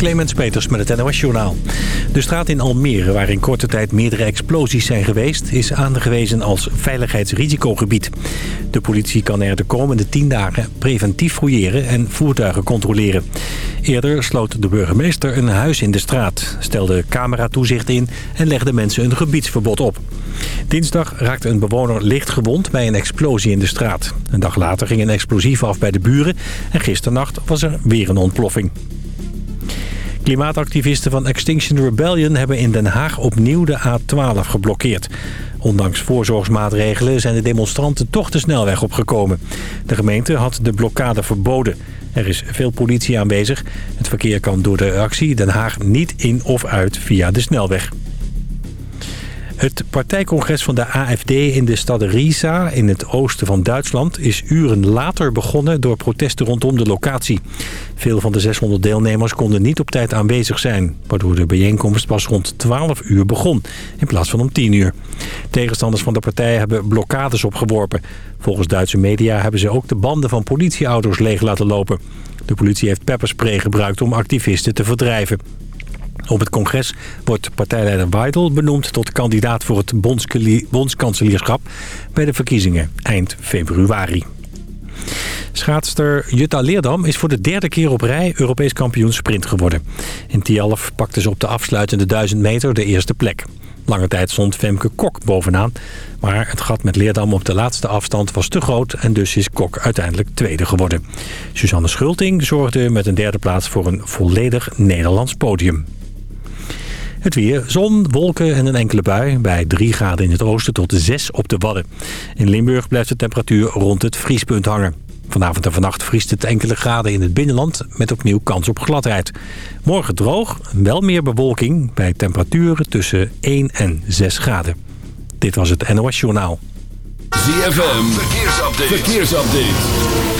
Clemens Peters met het NOS Journaal. De straat in Almere, waar in korte tijd meerdere explosies zijn geweest... is aangewezen als veiligheidsrisicogebied. De politie kan er de komende tien dagen preventief fouilleren en voertuigen controleren. Eerder sloot de burgemeester een huis in de straat, stelde cameratoezicht in... en legde mensen een gebiedsverbod op. Dinsdag raakte een bewoner licht gewond bij een explosie in de straat. Een dag later ging een explosief af bij de buren... en gisternacht was er weer een ontploffing. Klimaatactivisten van Extinction Rebellion hebben in Den Haag opnieuw de A12 geblokkeerd. Ondanks voorzorgsmaatregelen zijn de demonstranten toch de snelweg opgekomen. De gemeente had de blokkade verboden. Er is veel politie aanwezig. Het verkeer kan door de actie Den Haag niet in of uit via de snelweg. Het partijcongres van de AFD in de stad Riesa in het oosten van Duitsland... is uren later begonnen door protesten rondom de locatie. Veel van de 600 deelnemers konden niet op tijd aanwezig zijn... waardoor de bijeenkomst pas rond 12 uur begon, in plaats van om 10 uur. Tegenstanders van de partij hebben blokkades opgeworpen. Volgens Duitse media hebben ze ook de banden van politieauto's leeg laten lopen. De politie heeft pepperspray gebruikt om activisten te verdrijven. Op het congres wordt partijleider Weidel benoemd tot kandidaat voor het bondskanselierschap bij de verkiezingen eind februari. Schaatster Jutta Leerdam is voor de derde keer op rij Europees kampioen sprint geworden. In Tialf pakte ze op de afsluitende 1000 meter de eerste plek. Lange tijd stond Femke Kok bovenaan. Maar het gat met Leerdam op de laatste afstand was te groot... en dus is Kok uiteindelijk tweede geworden. Suzanne Schulting zorgde met een derde plaats voor een volledig Nederlands podium. Het weer, zon, wolken en een enkele bui. Bij 3 graden in het oosten tot 6 op de Wadden. In Limburg blijft de temperatuur rond het vriespunt hangen. Vanavond en vannacht vriest het enkele graden in het binnenland... met opnieuw kans op gladheid. Morgen droog, wel meer bewolking... bij temperaturen tussen 1 en 6 graden. Dit was het NOS Journaal. ZFM, verkeersupdate. verkeersupdate.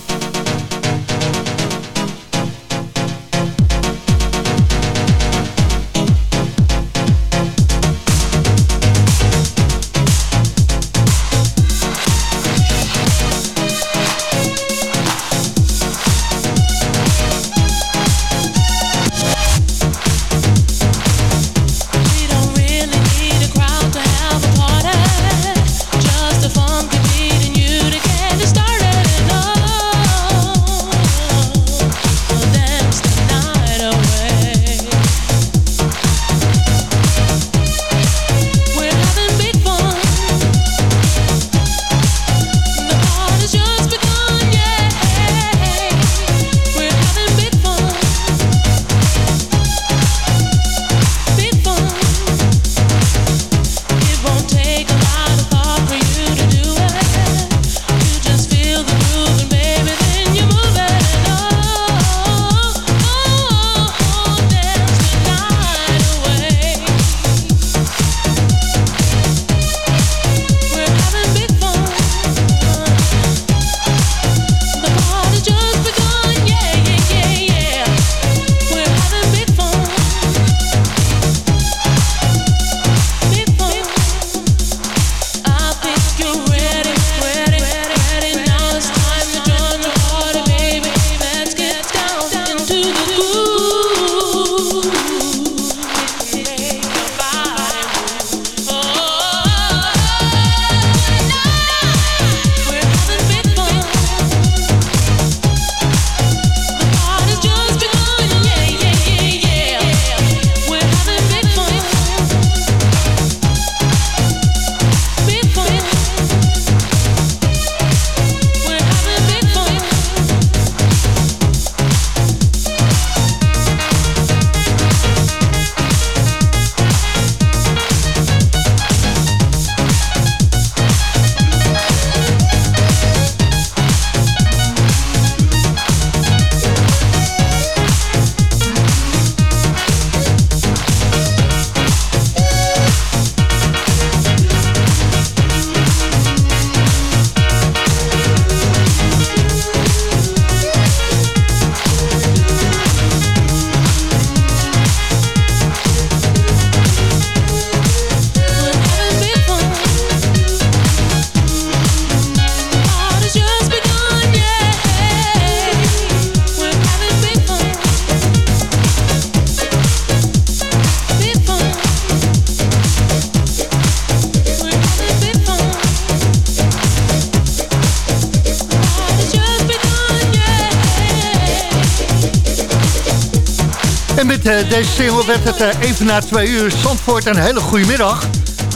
En met deze single werd het even na twee uur. Zandvoort, een hele goede middag.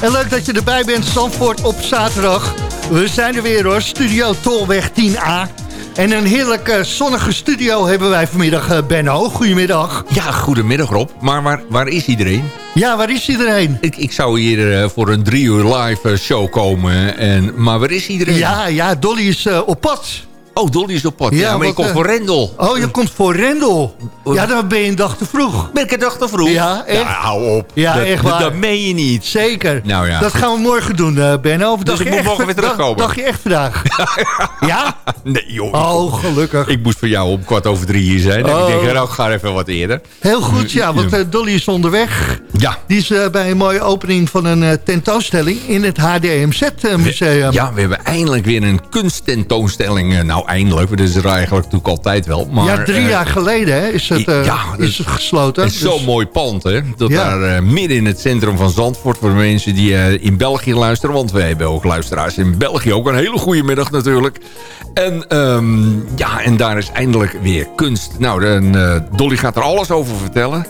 En leuk dat je erbij bent, Zandvoort op zaterdag. We zijn er weer hoor, Studio Tolweg 10A. En een heerlijke zonnige studio hebben wij vanmiddag, Benno. Goedemiddag. Ja, goedemiddag Rob. Maar waar, waar is iedereen? Ja, waar is iedereen? Ik, ik zou hier voor een drie uur live show komen. En, maar waar is iedereen? Ja, ja Dolly is op pad. Oh, Dolly is op pad. Ja, ja maar je komt voor Rendel. Oh, je komt voor Rendel. Ja, dan ben je een dag te vroeg. Ben ik een dag te vroeg? Ja, echt? Hou op. Ja, dat, echt waar. Dat meen je niet. Zeker. Nou ja. Dat gaan we morgen doen, uh, Benno. Of dus ik moet morgen weer terugkomen. Dag, je echt vandaag? ja? Nee, joh. Oh, gelukkig. Ik moest voor jou om kwart over drie hier zijn. Oh. Ik denk, nou, ik ga even wat eerder. Heel goed, ja. Want uh, Dolly is onderweg. Ja. Die is bij een mooie opening van een tentoonstelling in het HDMZ-museum. Ja, we hebben eindelijk weer een kunsttentoonstelling. nou, eindelijk. Dat is er eigenlijk natuurlijk altijd wel. Maar, ja, drie jaar geleden hè, is het, ja, is het gesloten. Het is dus... zo'n mooi pand, hè. Dat daar uh, midden in het centrum van Zandvoort... voor de mensen die in België luisteren. Want wij hebben ook luisteraars in België. Ook een hele goede middag natuurlijk. En, um, ja, en daar is eindelijk weer kunst. Nou, dan, Dolly gaat er alles over vertellen.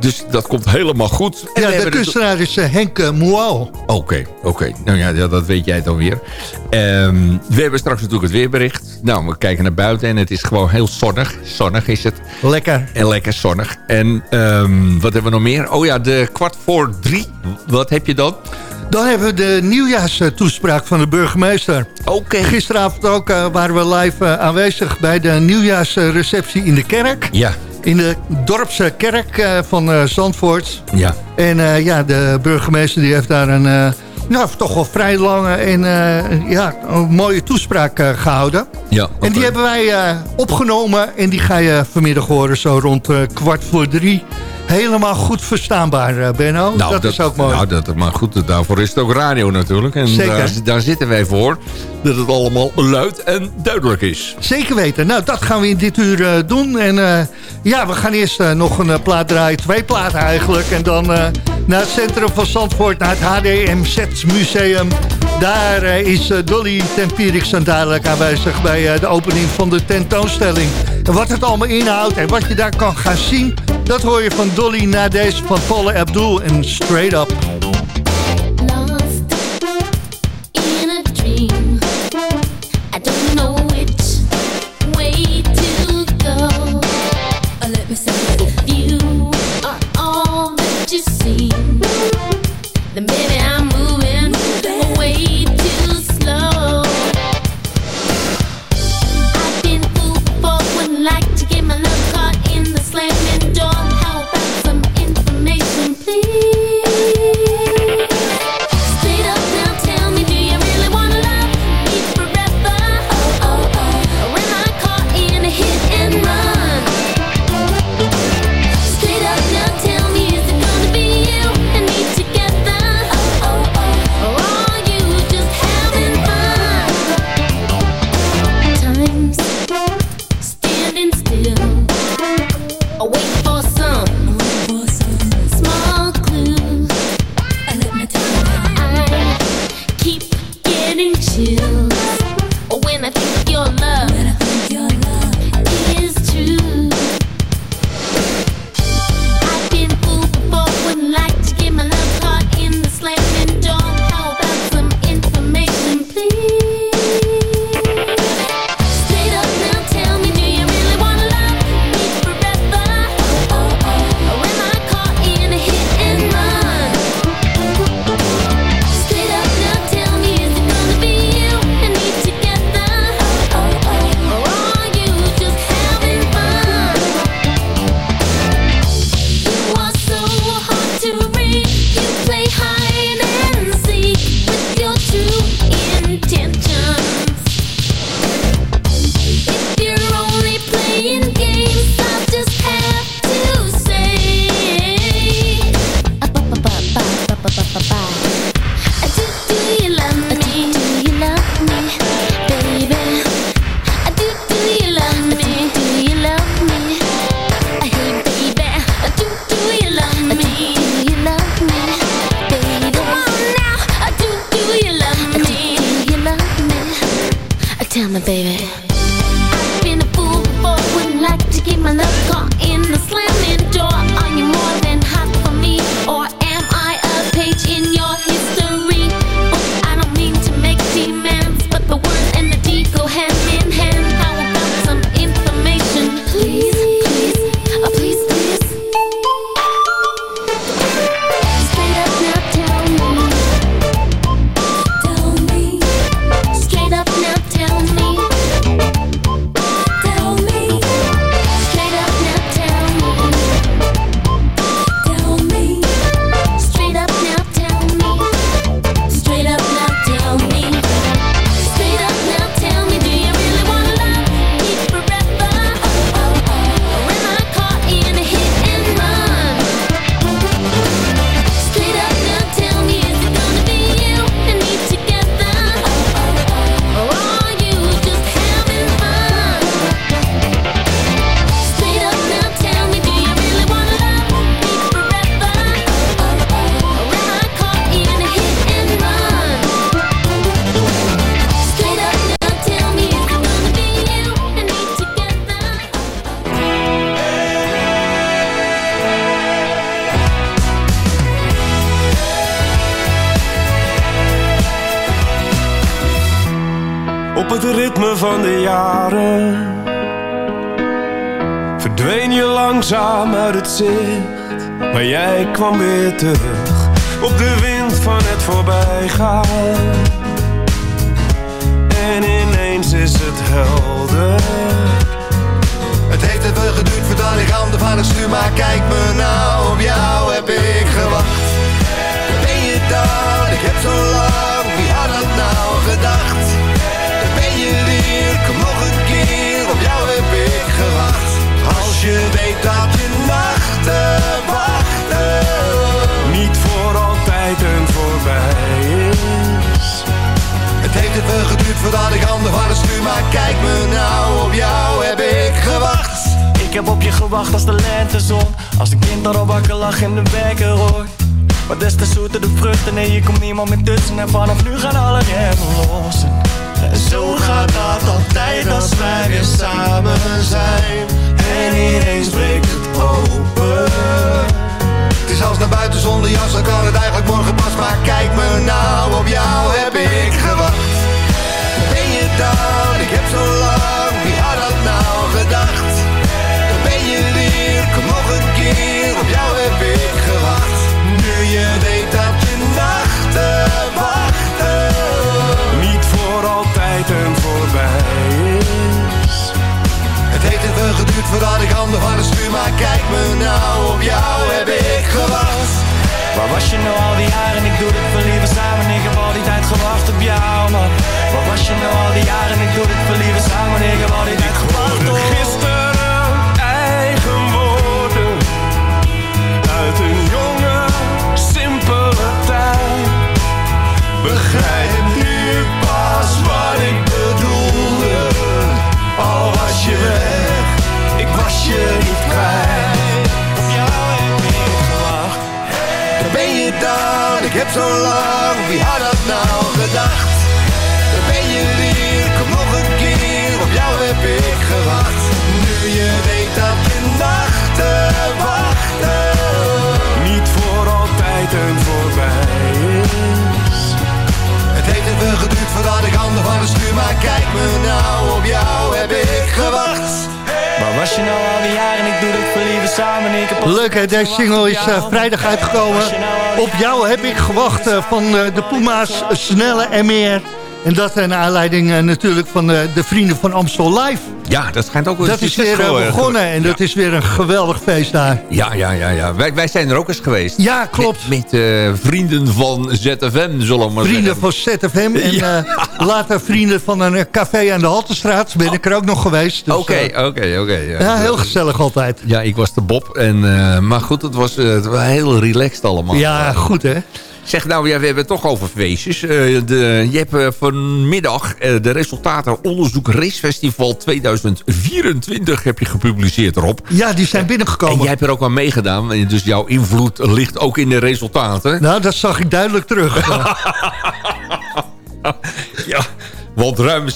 Dus dat komt helemaal goed. En ja, de kunstenaar is uh, Henk uh, Moal. Oké, oké. Nou ja, dat weet jij dan weer. Um, we hebben straks natuurlijk het weerbericht. Nou, we kijken naar buiten en het is gewoon heel zonnig. Zonnig is het. Lekker. En lekker zonnig. En um, wat hebben we nog meer? Oh ja, de kwart voor drie. Wat heb je dan? Dan hebben we de nieuwjaarstoespraak van de burgemeester. Oké. Okay. Gisteravond ook uh, waren we live aanwezig bij de nieuwjaarsreceptie in de kerk. Ja in de dorpse kerk uh, van uh, Zandvoort. Ja. En uh, ja, de burgemeester die heeft daar een nou, toch wel vrij lange en ja, een mooie toespraak gehouden. Ja, okay. En die hebben wij opgenomen en die ga je vanmiddag horen zo rond kwart voor drie. Helemaal goed verstaanbaar, Benno. Nou, dat, is ook mooi. Nou, dat, maar goed, daarvoor is het ook radio natuurlijk. En Zeker. Daar, daar zitten wij voor. Dat het allemaal luid en duidelijk is. Zeker weten. Nou, dat gaan we in dit uur uh, doen. En uh, ja, we gaan eerst uh, nog een plaat draaien. Twee platen eigenlijk. En dan naar het centrum van Zandvoort. Naar het HDMZ Museum. Daar is Dolly Tempierix dan dadelijk aanwezig bij de opening van de tentoonstelling. En wat het allemaal inhoudt en wat je daar kan gaan zien... dat hoor je van Dolly na deze van Paula Abdul en Straight Up. Kwam weer Meer tussen En vanaf nu gaan alle remmen los. En zo gaat dat altijd als wij weer samen zijn. En ineens breekt het open. Het is als naar buiten zonder jas, dan kan het eigenlijk morgen pas. Maar kijk me nou, op jou voordat ik handen van het stuur Maar kijk me nou, op jou heb ik gewacht Waar was je nou al die jaren? Ik doe dit voor liever samen Ik heb al die tijd gewacht op jou, man Waar was je nou al die jaren? Ik doe dit voor liever samen Ik heb al die tijd gewacht op Gisteren eigen woorden Uit een jonge, simpele tijd Begrijp Dan, ik heb zo lang, wie had dat nou gedacht? Daar ben je weer, kom nog een keer, op jou heb ik gewacht. Nu je weet dat je nachten wachten. Niet voor altijd en voorbij is Het heeft even geduurd voordat ik handen van het stuur, maar kijk me nou, op jou heb ik gewacht. Waar was je nou al die jaren? Ik doe dit voor samen Ik heb Leuk hè, deze single is eh, vrijdag uitgekomen. Op jou heb ik gewacht eh, van eh, de Puma's Snelle en meer. En dat naar aanleiding natuurlijk van de Vrienden van Amstel Live. Ja, dat schijnt ook Dat is weer eh, begonnen en dat is weer een geweldig feest daar. Ja, ja, ja. ja. Wij, wij zijn er ook eens geweest. Ja, klopt. Met, met, eh, vrienden van ZFM, zullen we maar Vrienden van ZFM en Ja. eh, later vrienden van een café aan de Haltestraat. Ben ik er ook nog geweest. dus, Oké, oké, oké. ja, heel gezellig altijd. Ja, ik was de Bob. En, maar goed, het was, het was heel relaxed allemaal. Ja, goed hè. Zeg nou, ja, we hebben het toch over feestjes. Eh, de, je hebt eh, vanmiddag eh, de resultaten onderzoek Racefestival 2024 heb je gepubliceerd erop. Ja, die zijn En binnengekomen. jij hebt er ook aan meegedaan. en Dus jouw invloed ligt ook in de resultaten. Nou, dat zag ik duidelijk terug. Ja, want ruim 70%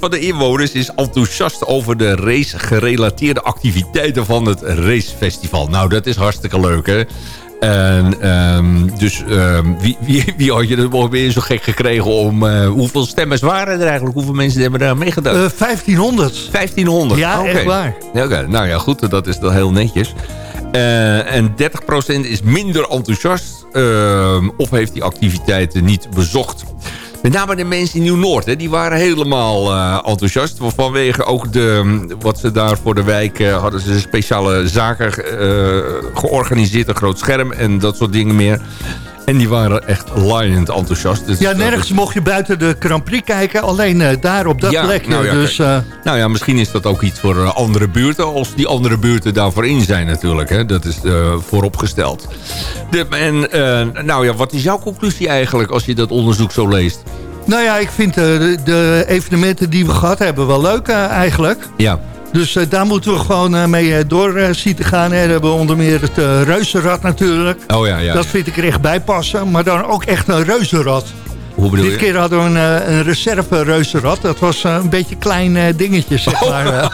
van de inwoners is enthousiast over de race-gerelateerde activiteiten van het racefestival. Nou, dat is hartstikke leuk, hè? En, ehm, dus ehm, wie, wie, wie had je nog weer zo gek gekregen om... eh, hoeveel stemmers waren er eigenlijk? Hoeveel mensen hebben daar meegedaan? Eh, 1500. 1500. Ja, echt waar. Ja, nou ja, goed, dat is dan heel netjes. Eh, en 30% is minder enthousiast ehm, of heeft die activiteiten niet bezocht. Met name de mensen in Nieuw-Noord, die waren helemaal eh, enthousiast. Vanwege ook de, wat ze daar voor de wijk eh, hadden ze speciale zaken eh, georganiseerd. Een groot scherm en dat soort dingen meer. En die waren echt laaiend enthousiast. Dus Ja, dat nergens is- mocht je buiten de Grand Prix kijken. Alleen eh, daar op dat Ja, plekje. nou ja, dus eh, Nou ja, misschien is dat ook iets voor eh, andere buurten... als die andere buurten daarvoor in zijn natuurlijk. Hè? Dat is eh, vooropgesteld. De, en eh, nou ja, wat is jouw conclusie eigenlijk als je dat onderzoek zo leest? nou ja, ik vind eh, de, de evenementen die we gehad hebben wel leuk eh, eigenlijk. Ja, Dus eh, daar moeten we gewoon eh, mee eh, door zien te gaan. Hè. We hebben onder meer het reuzenrad natuurlijk. oh ja, ja. Dat vind ik er echt bij passen. Maar dan ook echt een reuzenrad. Hoe bedoel Dit je? keer hadden we een, eh, een reserve reuzenrad. Dat was eh, een beetje een klein eh, dingetje, zeg Oh. maar.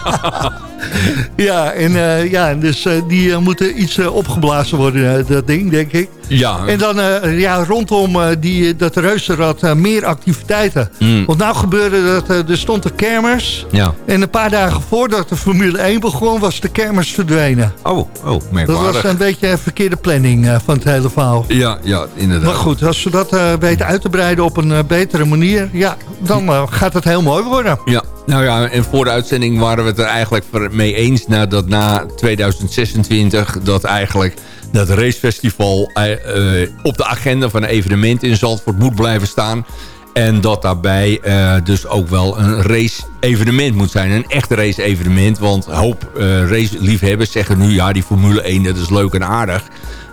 ja, en ja, dus die moeten iets opgeblazen worden, dat ding, denk ik. Ja. En dan ja, rondom die, dat reuzenrad meer activiteiten. Mm. Want nou gebeurde dat, er stond de kermers. Ja. En een paar dagen voordat de Formule 1 begon, was de kermers verdwenen. Oh, oh, merkwaardig. Dat was een beetje een verkeerde planning van het hele verhaal. Ja, ja, inderdaad. Maar goed, als ze dat weten uit te breiden op een betere manier, ja, dan gaat het heel mooi worden. Ja, nou ja, en voor de uitzending waren we het er eigenlijk mee eens... nadat na 2026 dat eigenlijk dat racefestival uh, op de agenda van een evenement in Zandvoort moet blijven staan. En dat daarbij dus ook wel een race-evenement moet zijn. Een echt race-evenement. Want hoop uh, race-liefhebbers zeggen nu... ja, die Formule 1, dat is leuk en aardig.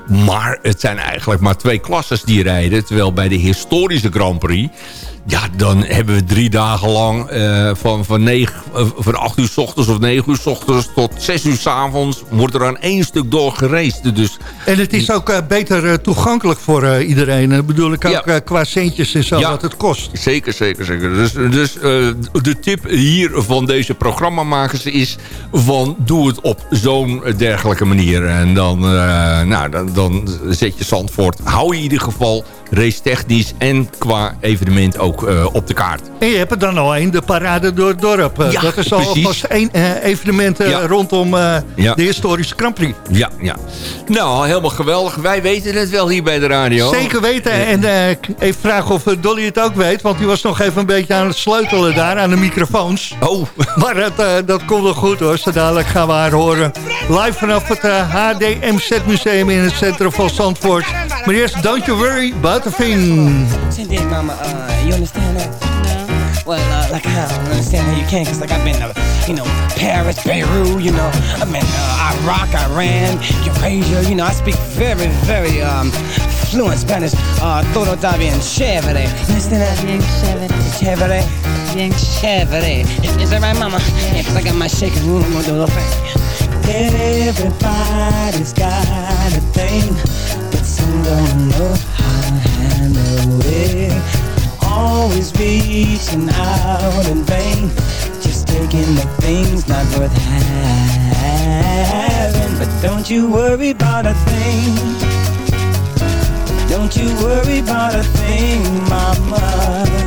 Maar het zijn eigenlijk maar twee klasses die rijden. Terwijl bij de historische Grand Prix... Ja, dan hebben we drie dagen lang uh, van, van, negen, uh, van 8 uur s ochtends of 9 uur s ochtends tot 6 uur s avonds wordt er aan één stuk door gereisd. Dus, en het is ook uh, beter toegankelijk voor iedereen. Dat bedoel ik ook ja. qua centjes en zo, ja, wat het kost. Zeker, zeker, zeker. Dus, dus de tip hier van deze programmamakers is van doe het op zo'n dergelijke manier. En dan, nou, dan, dan zet je Zandvoort. Hou je in ieder geval race technisch en qua evenement ook uh, op de kaart. En je hebt er dan al één, de parade door het dorp. Ja, dat is al vast één uh, evenement ja. rondom ja. de historische Grand Prix. Ja, ja. Nou, helemaal geweldig. Wij weten het wel hier bij de radio. Zeker weten. En even vragen of Dolly het ook weet. Want die was nog even een beetje aan het sleutelen daar aan de microfoons. Oh. Maar dat, dat komt wel goed hoor. Zo dadelijk gaan we haar horen. Live vanaf het HDMZ Museum in het centrum van Zandvoort. Maar eerst Don't You Worry About a Thing. Mama, uh, you understand that? No. Well, uh, like I don't understand how you can, cause like I've been to, you know, Paris, Beirut, you know, I've been uh, Iraq, Iran, Eurasia, you know, I speak very, very um, fluent Spanish. Uh, todo está bien chévere. You understand that? Bien chévere. Chévere. Bien chévere. Is, is that right, mama? Yeah, yeah cause I got my shaking room, I'm gonna do a little thing. Everybody's got a thing, but some don't know how to handle it. Always reaching out in vain Just taking the things not worth having. But don't you worry about a thing. Don't you worry about a thing, mama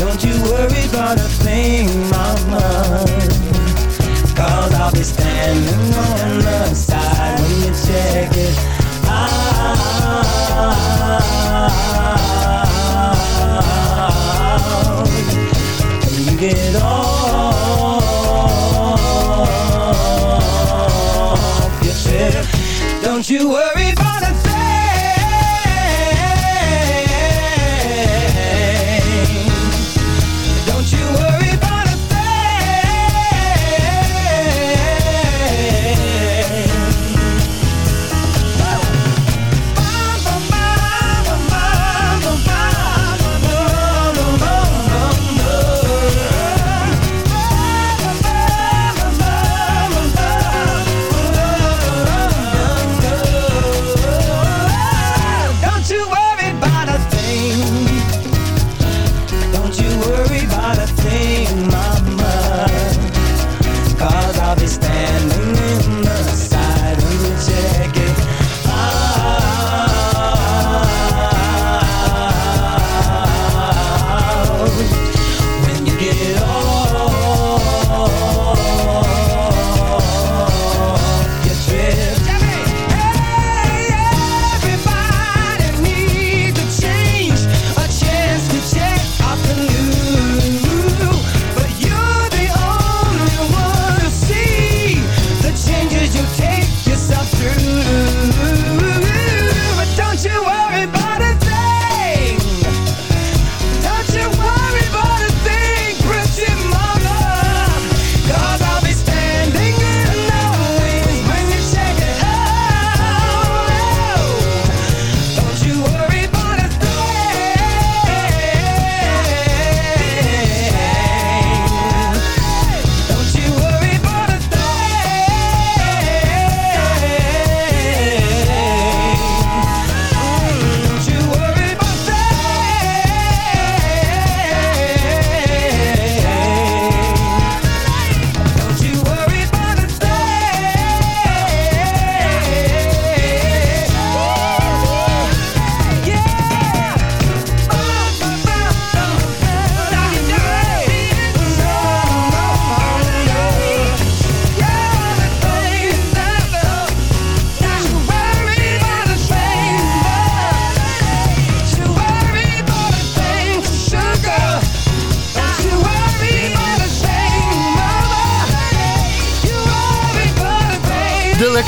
Don't you worry about a thing, mama. Cause I'll be standing on the side when you check it out. You get off your chair. Don't you worry about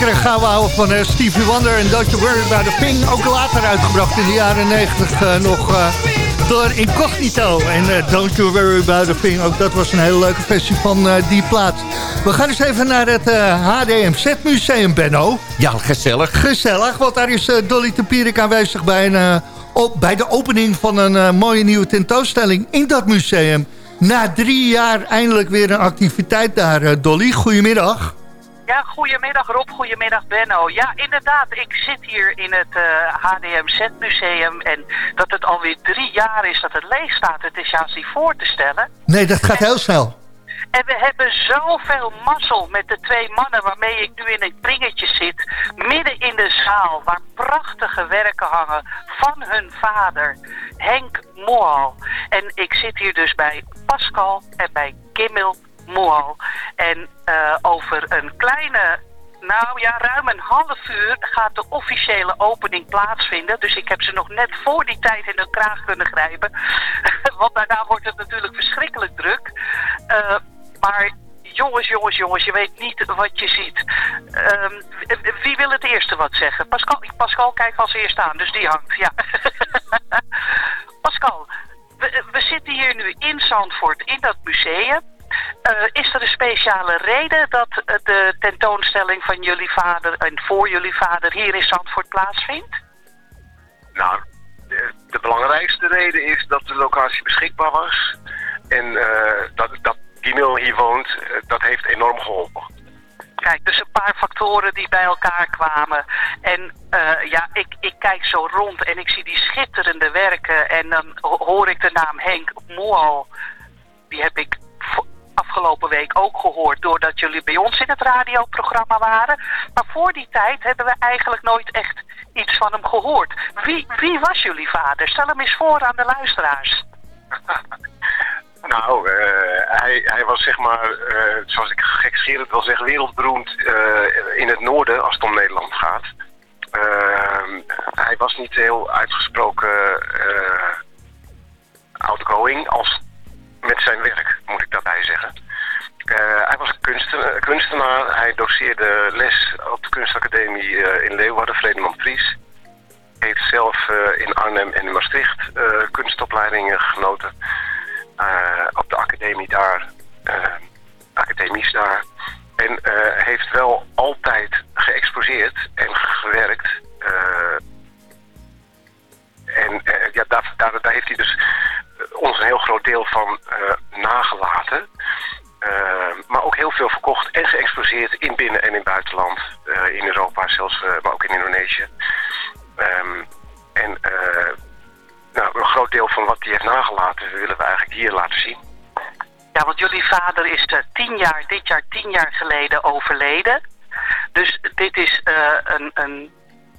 lekkere gouden ouwe van uh, Stevie Wonder en Don't You Worry About A Thing. Ook later uitgebracht in de jaren 90 uh, nog uh, door Incognito. En Don't You Worry About A Thing, ook dat was een hele leuke versie van die plaat. We gaan eens even naar het HDMZ Museum, Benno. Ja, gezellig. Gezellig, want daar is Dolly Tempierik aanwezig bij, een, op, bij de opening van een mooie nieuwe tentoonstelling in dat museum. Na drie jaar eindelijk weer een activiteit daar, Dolly. Goedemiddag. Ja, goedemiddag Rob, goedemiddag Benno. Ja, inderdaad, ik zit hier in het uh, eh, HDMZ-museum en dat het alweer drie jaar is dat het leeg staat. Het is juist niet voor te stellen. Nee, dat gaat heel snel. En we hebben zoveel mazzel met de twee mannen waarmee ik nu in het pringetje zit. Midden in de zaal waar prachtige werken hangen van hun vader, Henk Moal. En ik zit hier dus bij Pascal en bij Kimmel Moal. En uh, over een kleine, nou ja, ruim een half uur gaat de officiële opening plaatsvinden. Dus ik heb ze nog net voor die tijd in de kraag kunnen grijpen. Want daarna wordt het natuurlijk verschrikkelijk druk. Uh, maar jongens, jongens, jongens, je weet niet wat je ziet. Um, wie wil het eerste wat zeggen? Pascal, Pascal kijkt als eerste aan, dus die hangt, ja. Pascal, we, we, zitten hier nu in Zandvoort, in dat museum. Uh, is er een speciale reden dat uh, de tentoonstelling van jullie vader en voor jullie vader hier in Zandvoort plaatsvindt? Nou, de, de belangrijkste reden is dat de locatie beschikbaar was. En uh, dat, dat Gimil hier woont, dat heeft enorm geholpen. Kijk, dus een paar factoren die bij elkaar kwamen. En uh, ja, ik, ik kijk zo rond en ik zie die schitterende werken. En dan hoor ik de naam Henk Moal. Die heb ik afgelopen week ook gehoord doordat jullie bij ons in het radioprogramma waren. Maar voor die tijd hebben we eigenlijk nooit echt iets van hem gehoord. Wie, wie was jullie vader? Stel hem eens voor aan de luisteraars. Nou, uh, hij, hij was zeg maar, uh, zoals ik gekscherend wil zeggen, wereldberoemd uh, in het noorden als het om Nederland gaat. hij was niet heel uitgesproken outgoing als met zijn werk, moet ik daarbij zeggen. Uh, hij was kunstenaar, Hij doseerde les op de kunstacademie uh, in Leeuwarden, Vredeman Fries. Heeft zelf uh, in Arnhem en in Maastricht kunstopleidingen genoten. op de academie daar, academies daar. En heeft wel altijd geëxposeerd en gewerkt. En ja, daar, daar, heeft hij dus ons een heel groot deel van uh, nagelaten. Maar ook heel veel verkocht en geëxposeerd in binnen- en in buitenland. In Europa zelfs, maar ook in Indonesië. Um, en nou, een groot deel van wat hij heeft nagelaten willen we eigenlijk hier laten zien. Ja, want jullie vader is tien jaar, dit jaar tien jaar geleden overleden. Dus dit is een, een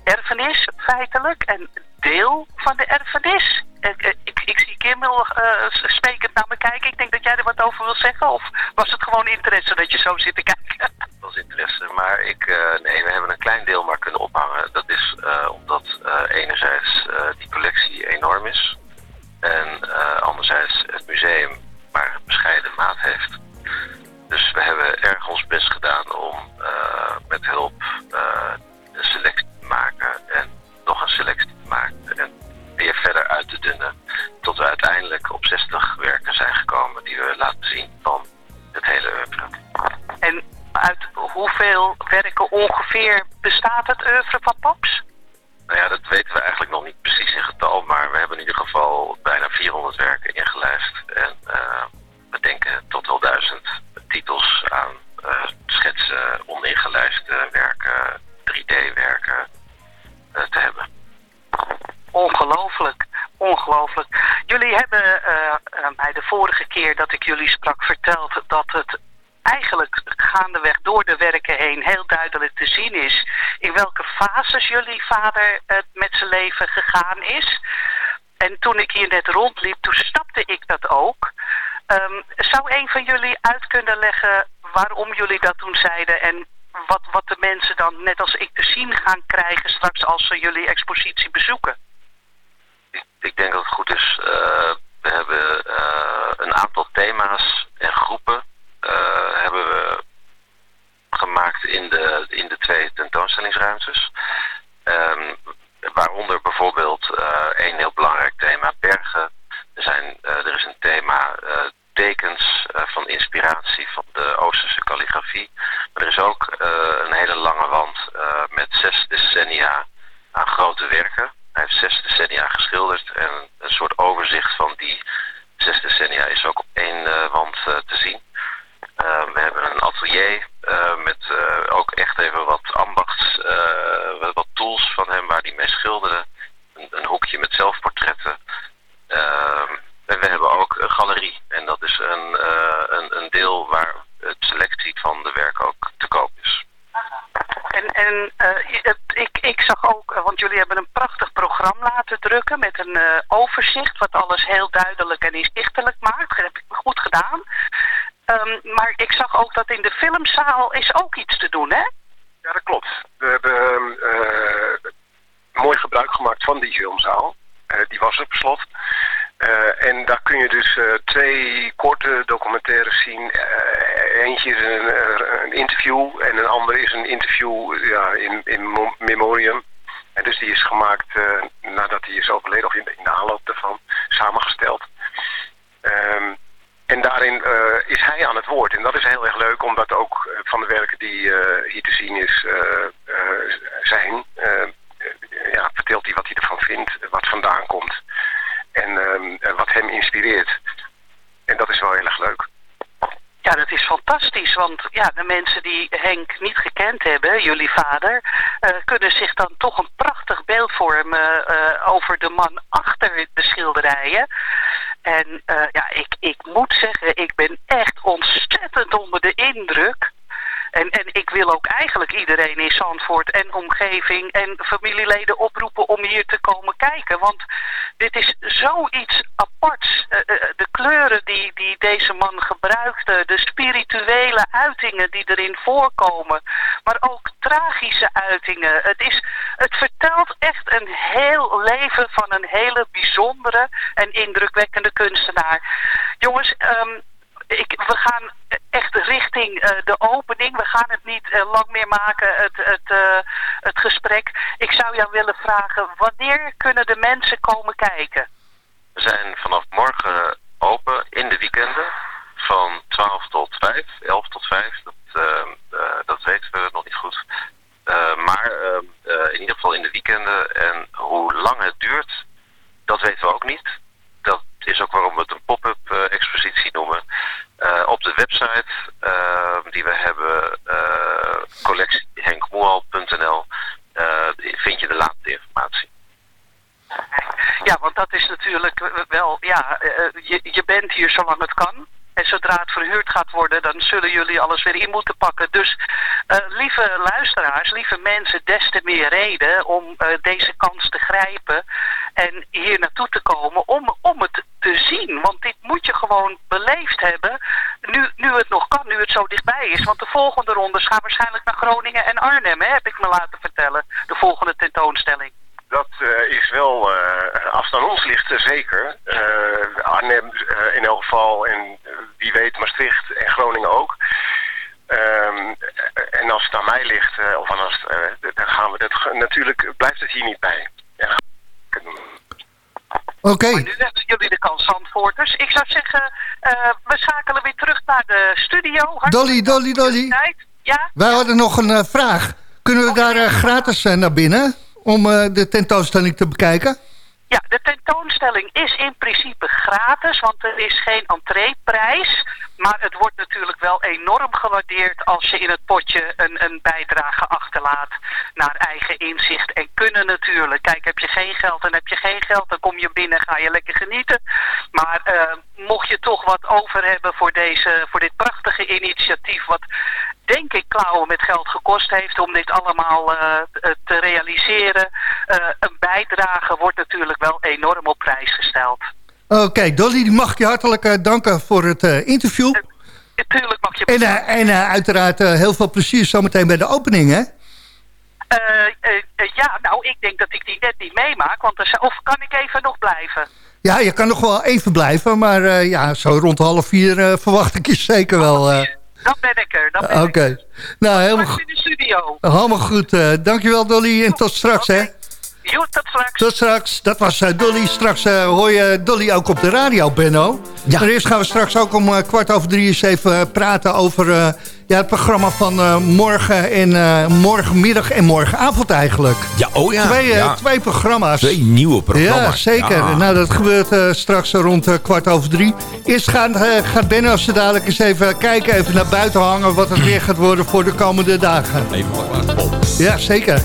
erfenis feitelijk. En deel van de erfenis. Ik, ik, ik zie Kimmel uh, sprekend naar me kijken. Ik denk dat jij er wat over wil zeggen. Of was het gewoon interesse dat je zo zit te kijken? Dat was interesse. Maar ik, uh, nee, we hebben een klein deel maar kunnen ophangen. Dat is omdat enerzijds die collectie enorm is. En anderzijds het museum maar een bescheiden maat heeft. Dus we hebben erg ons best gedaan om met hulp een selectie te maken. En nog een selectie weer verder uit te dunnen. Tot we uiteindelijk op 60 werken zijn gekomen die we laten zien van het hele oeuvre. En uit hoeveel werken ongeveer bestaat het oeuvre van Paps? Nou ja, dat weten we eigenlijk nog niet precies in getal, maar we hebben in ieder geval bijna 400 werken ingelijst. En uh, we denken tot wel duizend titels aan uh, schetsen, oningelijste werken, 3D-werken uh, te hebben. Ongelooflijk, ongelooflijk. Jullie hebben uh, bij de vorige keer dat ik jullie sprak verteld dat het eigenlijk gaandeweg door de werken heen heel duidelijk te zien is in welke fases jullie vader het met zijn leven gegaan is. En toen ik hier net rondliep, toen snapte ik dat ook. Um, zou een van jullie uit kunnen leggen waarom jullie dat toen zeiden en wat, wat de mensen dan net als ik te zien gaan krijgen straks als ze jullie expositie bezoeken? ik denk dat het goed is. Eh, we hebben eh, een aantal thema's en groepen eh, hebben we gemaakt in de, in de twee tentoonstellingsruimtes. Ehm, waaronder bijvoorbeeld één heel belangrijk thema bergen. Er, zijn, er is een thema tekens van inspiratie van de Oosterse kalligrafie. Maar er is ook een hele lange wand met zes decennia aan grote werken. Heeft zes decennia geschilderd en een soort overzicht van die zes decennia is ook op één eh, wand eh, te zien. Eh, we hebben een atelier met ook echt even wat ambachts, wat- tools van hem waar hij mee schilderde. Een, een hoekje met zelfportretten. Ehm, en we hebben ook een galerie. En dat is een, een, een deel waar het selectie van de werken ook te koop is. En, en eh, ik, ik zag ook, eh, want jullie hebben een prachtig programma laten drukken met een eh, overzicht wat alles heel duidelijk en inzichtelijk maakt. Dat heb ik goed gedaan. Ehm, maar ik zag ook dat in de filmzaal is ook iets te doen, hè? Ja, dat klopt. We hebben mooi gebruik gemaakt van die filmzaal. Die was per slot. Eh, en daar kun je dus eh, twee korte documentaires zien. Eh, eentje is een, een interview en een andere is een interview ja, in, in mo- memoriam. En dus die is gemaakt nadat hij is overleden of in, de aanloop daarvan samengesteld. Ehm, en daarin is hij aan het woord. En dat is heel erg leuk, omdat ook van de werken die hier te zien is, zijn, ja, vertelt hij wat hij ervan vindt, wat vandaan komt en ehm, en wat hem inspireert. En dat is wel heel erg leuk. Ja, dat is fantastisch, want ja, de mensen die Henk niet gekend hebben, jullie vader, eh, kunnen zich dan toch een prachtig beeld vormen eh, over de man achter de schilderijen. En eh, ja, ik, ik moet zeggen, ik ben echt ontzettend onder de indruk. En, en ik wil ook eigenlijk iedereen in Zandvoort en omgeving en familieleden oproepen om hier te komen kijken. Want dit is zoiets aparts. Eh, eh, de kleuren die, die deze man gebruikte, de spirituele uitingen die erin voorkomen, maar ook tragische uitingen. Het, is, het vertelt echt een heel leven van een hele bijzondere en indrukwekkende kunstenaar. Jongens, ehm, ik, we gaan echt richting eh, de opening. We gaan het niet eh, lang meer maken, het, het, eh, het gesprek. Ik zou jou willen vragen, wanneer kunnen de mensen komen kijken? We zijn vanaf morgen open in de weekenden van 12 tot 5, 11 tot 5. Dat, dat weten we nog niet goed. Maar in ieder geval in de weekenden. En hoe lang het duurt, dat weten we ook niet. Is ook waarom we het een pop-up eh, expositie noemen. Eh, op de website eh, die we hebben, uh, collectiehenkmoal.nl, eh, vind je de laatste informatie. Ja, want dat is natuurlijk wel, ja, eh, je, je bent hier zolang het kan. En zodra het verhuurd gaat worden, dan zullen jullie alles weer in moeten pakken. Dus eh, lieve luisteraars, lieve mensen, des te meer reden om eh, deze kans te grijpen. En hier naartoe te komen om, om het te zien. Want dit moet je gewoon beleefd hebben. Nu, nu het nog kan, nu het zo dichtbij is. Want de volgende rondes gaan waarschijnlijk naar Groningen en Arnhem, hè, heb ik me laten vertellen. De volgende tentoonstelling. Dat eh, is wel, eh, als het aan ons ligt, eh, zeker. Eh, Arnhem eh, in elk geval en wie weet Maastricht en Groningen ook. Ehm, eh, en als het aan mij ligt, of eh, dan gaan we dat. Natuurlijk blijft het hier niet bij. Ja, Oké. Nu hebben jullie de kans, Zandvoorters. Ik zou zeggen, eh, we schakelen weer terug naar de studio. Hartelijk Dolly, Dolly, Dolly. Ja? Wij hadden nog een vraag. Kunnen we daar gratis naar binnen om eh, de tentoonstelling te bekijken? Ja, de tentoonstelling is in principe gratis, want er is geen entreeprijs. Maar het wordt natuurlijk wel enorm gewaardeerd als je in het potje een, een bijdrage achterlaat naar eigen inzicht en kunnen natuurlijk. Kijk, heb je geen geld, dan heb je geen geld, dan kom je binnen, ga je lekker genieten. Maar eh, mocht je toch wat over hebben voor, deze, voor dit prachtige initiatief, wat denk ik klauwen met geld gekost heeft om dit allemaal eh, te realiseren. Een bijdrage wordt natuurlijk wel enorm op prijs gesteld. Oké, Dolly, mag ik je hartelijk uh, danken voor het uh, interview. Tuurlijk mag je En, en uiteraard heel veel plezier zometeen bij de opening, hè? ja, nou, ik denk dat ik die net niet meemaak. Want er, of kan ik even nog blijven? Ja, je kan nog wel even blijven. Maar ja, zo rond half vier verwacht ik je zeker wel... Dan ben ik er. Oké. Okay. Nou, helemaal goed. in de studio. Helemaal goed. Uh, dankjewel, Dolly. En tot straks, okay. hè. Joet, tot straks. Tot straks. Dat was eh, Dolly. Straks eh, hoor je Dolly ook op de radio, Benno. Ja. Maar eerst gaan we straks ook om eh, kwart over drie eens even praten over eh, ja, het programma van eh, morgen en eh, morgenmiddag en morgenavond eigenlijk. Ja, oh ja. Twee, ja. twee programma's. Twee nieuwe programma's. Ja, zeker. Ja. Nou, dat gebeurt eh, straks rond eh, kwart over drie. Eerst gaat, eh, gaat Benno als ze dadelijk eens even kijken, even naar buiten hangen... wat het weer gaat worden voor de komende dagen. Even wat Paul. Ja, zeker.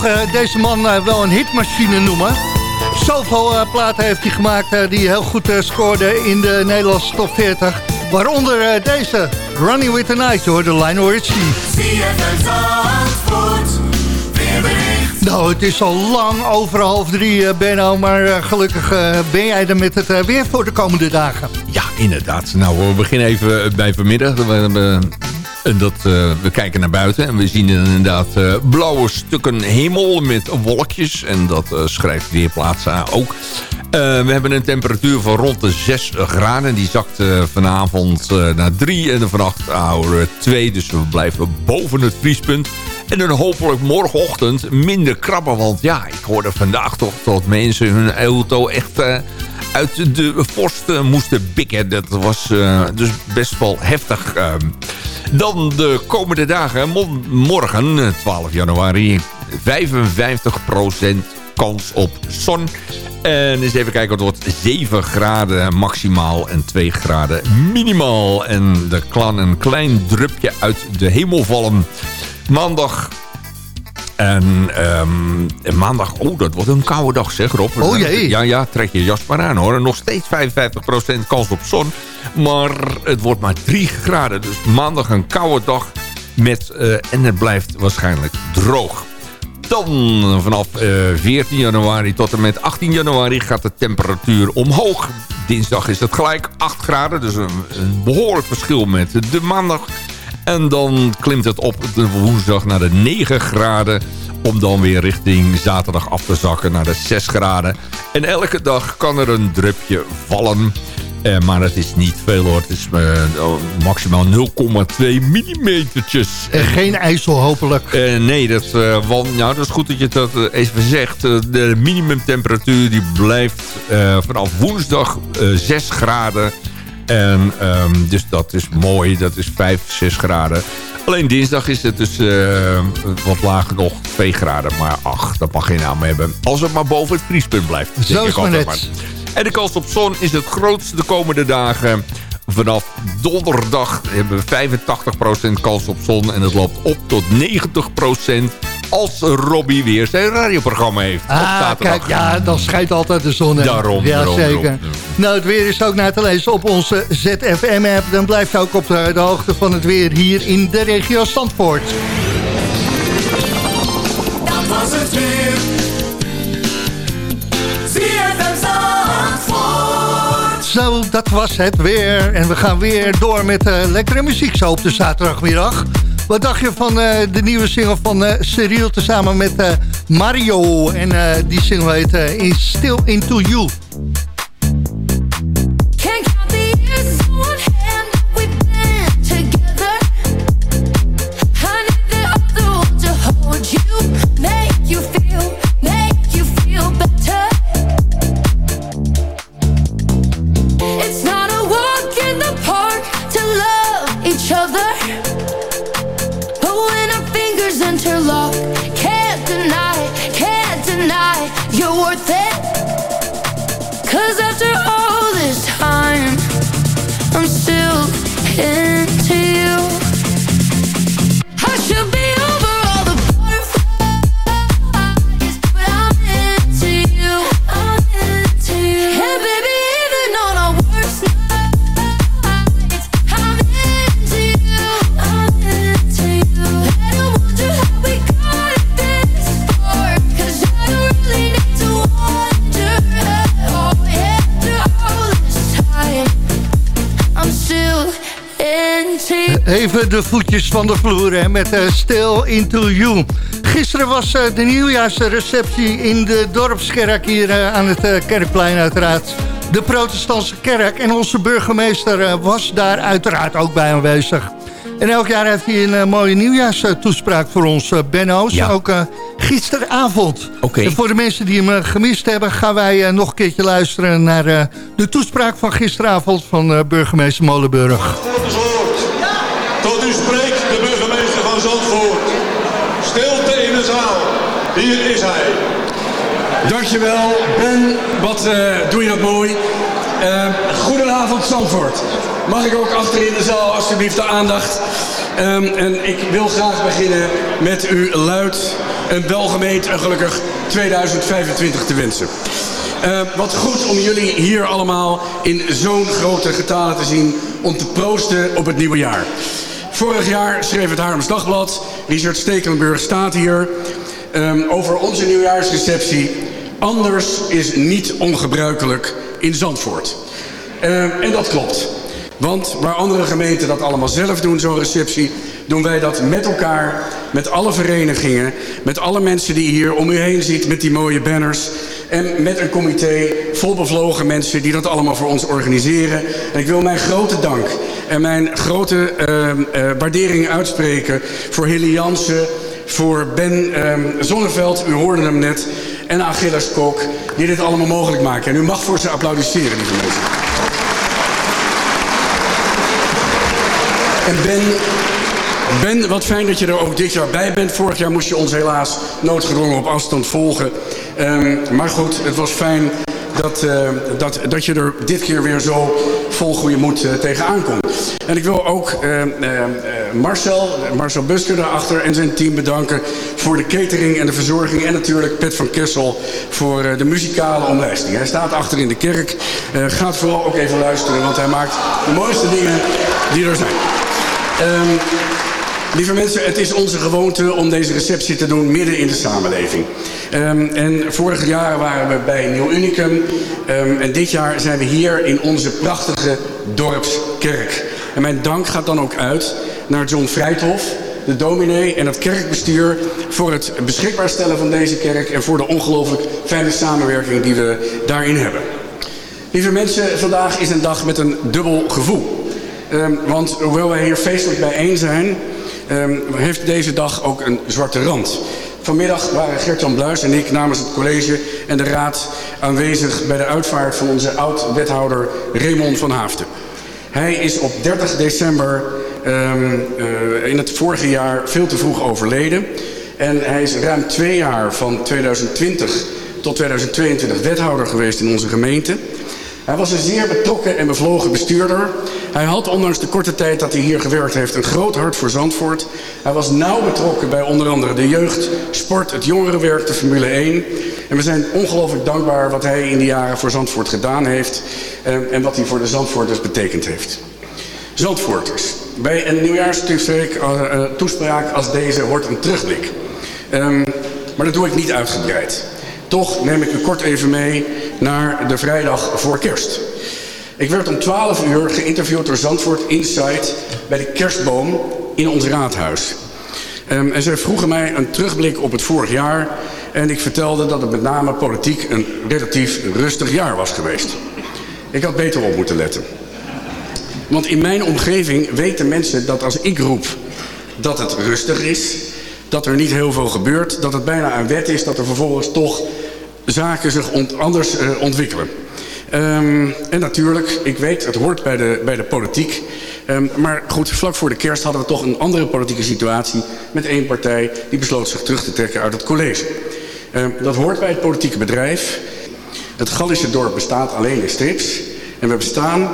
We mogen deze man eh, wel een hitmachine noemen. Zoveel eh, platen heeft hij gemaakt eh, die heel goed eh, scoorden in de Nederlandse top 40. Waaronder eh, deze, Running with the Night, hoor, de Lionel Richie. Nou, het is al lang over half drie, eh, Benno, maar eh, gelukkig eh, ben jij er met het eh, weer voor de komende dagen. Ja, inderdaad. Nou, we beginnen even bij vanmiddag. En dat, eh, we kijken naar buiten en we zien inderdaad eh, blauwe stukken hemel met wolkjes. En dat eh, schrijft Weerplaatsa ook. Eh, we hebben een temperatuur van rond de 6 graden. Die zakt vanavond naar 3 en vannacht houden we 2. Dus we blijven boven het vriespunt. En dan hopelijk morgenochtend minder krabben. Want ja, ik hoorde vandaag toch dat mensen hun auto echt uit de vorst moesten bikken. Dat was dus best wel heftig. Dan de komende dagen. morgen, 12 januari, 55% kans op zon. En eens even kijken, het wordt 7 graden maximaal en 2 graden minimaal. En er kan een klein drupje uit de hemel vallen. Maandag en um, maandag, oh, dat wordt een koude dag, zeg Rob. Oh jee. Ja, ja, trek je jas maar aan hoor. Nog steeds 55% kans op zon. Maar het wordt maar 3 graden. Dus maandag een koude dag. Met, uh, en het blijft waarschijnlijk droog. Dan vanaf uh, eh, 14 januari tot en met 18 januari gaat de temperatuur omhoog. Dinsdag is het gelijk 8 graden, dus een, een behoorlijk verschil met de maandag. En dan klimt het op de woensdag naar de 9 graden om dan weer richting zaterdag af te zakken naar de 6 graden. En elke dag kan er een drupje vallen. Eh, maar het is niet veel hoor. Het is uh, maximaal 0,2 millimetertjes. En geen ijsel hopelijk. Uh, nee, dat, want, nou, dat is goed dat je dat even zegt. de minimumtemperatuur die blijft vanaf woensdag 6 graden. En, um, dus dat is mooi. Dat is 5, 6 graden. Alleen dinsdag is het dus wat lager nog 2 graden. Maar ach, dat mag geen naam hebben. Als het maar boven het vriespunt blijft. Zo is het net. En de kans op zon is het grootste de komende dagen. Vanaf donderdag hebben we 85% kans op zon. En het loopt op tot 90% als Robbie weer zijn radioprogramma heeft. Ah, kijk, ja, dan schijnt altijd de zon. Daarom, ja, daarom, zeker. Daarom. Nou, het weer is ook naar te lezen op onze ZFM-app. Dan blijft ook op de, de hoogte van het weer hier in de regio Zandvoort. Dat was het weer. Zo, dat was het weer. En we gaan weer door met uh, lekkere muziek zo op de zaterdagmiddag. Wat dacht je van uh, de nieuwe single van uh, Cyril tezamen met Mario? En die single heet Is Still Into You. Even de voetjes van de vloer hè, met uh, Still Into You. Gisteren was uh, de nieuwjaarsreceptie in de dorpskerk hier uh, aan het Kerkplein uiteraard. De protestantse kerk en onze burgemeester was daar uiteraard ook bij aanwezig. En elk jaar heeft hij een mooie nieuwjaarstoespraak voor ons, Benno's. Ja. Ook gisteravond. Okay. En voor de mensen die hem gemist hebben... gaan wij nog een keertje luisteren naar de toespraak van gisteravond... van burgemeester Molenburg. Tot u spreekt de burgemeester van Zandvoort. Stilte in de zaal. Hier is hij. Dankjewel, Ben. Wat uh, doe je dat mooi. Uh, goedenavond, Zandvoort. Mag ik ook achter in de zaal alsjeblieft de aandacht? Um, en ik wil graag beginnen met u luid een welgemeend en gelukkig 2025 te wensen. Uh, wat goed om jullie hier allemaal in zo'n grote getalen te zien om te proosten op het nieuwe jaar. Vorig jaar schreef het Haarlems Dagblad, Richard Stekelenburg staat hier, um, over onze nieuwjaarsreceptie. Anders is niet ongebruikelijk in Zandvoort. Uh, en dat klopt. Want waar andere gemeenten dat allemaal zelf doen, zo'n receptie... doen wij dat met elkaar, met alle verenigingen... met alle mensen die hier om u heen ziet met die mooie banners... en met een comité vol bevlogen mensen die dat allemaal voor ons organiseren. En ik wil mijn grote dank en mijn grote uh, uh, waardering uitspreken... voor Hilly Jansen, voor Ben um, Zonneveld, u hoorde hem net... en Achilles Kok, die dit allemaal mogelijk maken. En u mag voor ze applaudisseren, lieve mensen. En Ben, Ben, wat fijn dat je er ook dit jaar bij bent. Vorig jaar moest je ons helaas noodgedwongen op afstand volgen. Um, maar goed, het was fijn dat, uh, dat, dat je er dit keer weer zo vol goede moed uh, tegenaan komt. En ik wil ook uh, Marcel, Marcel Busker daarachter en zijn team bedanken voor de catering en de verzorging. En natuurlijk Pet van Kessel voor de muzikale omlijsting. Hij staat achter in de kerk. gaat vooral ook even luisteren, want hij maakt de mooiste dingen die er zijn. Um, lieve mensen, het is onze gewoonte om deze receptie te doen midden in de samenleving. Um, en vorig jaar waren we bij Nieuw Unicum. Um, en dit jaar zijn we hier in onze prachtige dorpskerk. En mijn dank gaat dan ook uit naar John Vrijthof, de dominee en het kerkbestuur... voor het beschikbaar stellen van deze kerk... en voor de ongelooflijk fijne samenwerking die we daarin hebben. Lieve mensen, vandaag is een dag met een dubbel gevoel. Um, want hoewel wij hier feestelijk bijeen zijn... Um, heeft deze dag ook een zwarte rand. Vanmiddag waren Gert-Jan Bluis en ik namens het college en de raad aanwezig... bij de uitvaart van onze oud-wethouder Raymond van Haafden. Hij is op 30 december um, uh, in het vorige jaar veel te vroeg overleden. En hij is ruim twee jaar van 2020 tot 2022 wethouder geweest in onze gemeente... Hij was een zeer betrokken en bevlogen bestuurder. Hij had, ondanks de korte tijd dat hij hier gewerkt heeft, een groot hart voor Zandvoort. Hij was nauw betrokken bij onder andere de jeugd, sport, het jongerenwerk, de Formule 1. En we zijn ongelooflijk dankbaar wat hij in die jaren voor Zandvoort gedaan heeft. En, en wat hij voor de Zandvoorters betekend heeft. Zandvoorters. Bij een nieuwjaarstoespraak als deze hoort een terugblik. Um, maar dat doe ik niet uitgebreid. Toch neem ik u kort even mee naar de vrijdag voor kerst. Ik werd om 12 uur geïnterviewd door Zandvoort Insight bij de kerstboom in ons raadhuis. Um, en zij vroegen mij een terugblik op het vorig jaar. En ik vertelde dat het met name politiek een relatief rustig jaar was geweest. Ik had beter op moeten letten. Want in mijn omgeving weten mensen dat als ik roep dat het rustig is... dat er niet heel veel gebeurt, dat het bijna een wet is... dat er vervolgens toch zaken zich ont anders uh, ontwikkelen. Um, en natuurlijk, ik weet, het hoort bij de, bij de politiek. Um, maar goed, vlak voor de kerst hadden we toch een andere politieke situatie... met één partij die besloot zich terug te trekken uit het college. Um, dat hoort bij het politieke bedrijf. Het Gallische dorp bestaat alleen in strips. En we bestaan